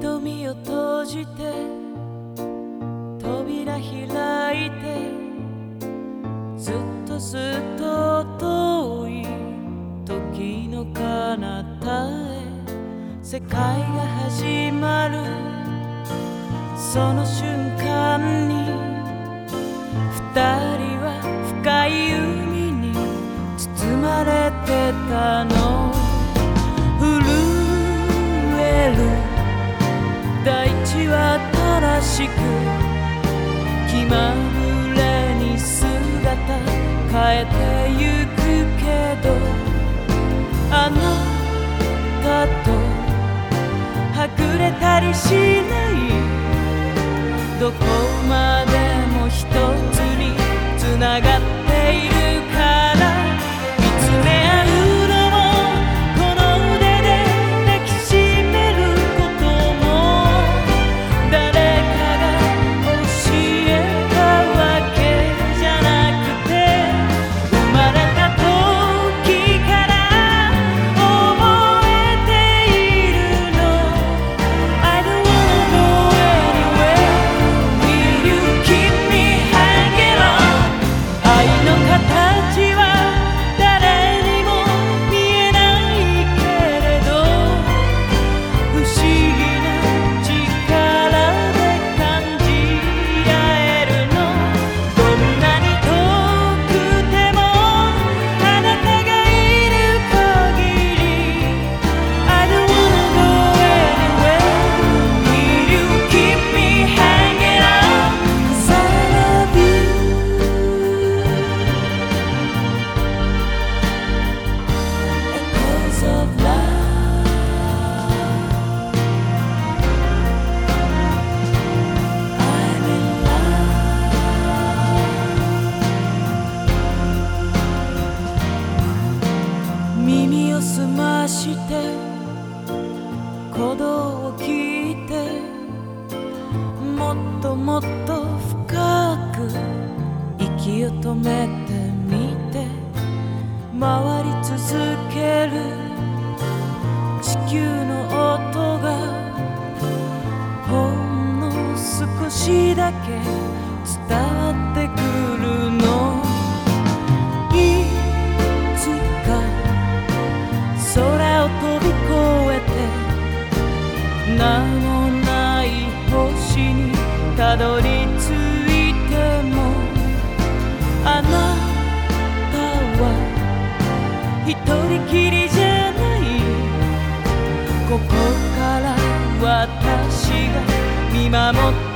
瞳を閉じて扉開いてずっとずっと遠い時の彼方へ世界が始まる。その瞬間しく気まぐれに姿変えてゆくけどあなたとはぐれたりしない。どこまでも一つにつながってして鼓動を聞いてもっともっと深く息を止めてみて回り続ける地球の音がほんの少しだけ伝わってくる。守って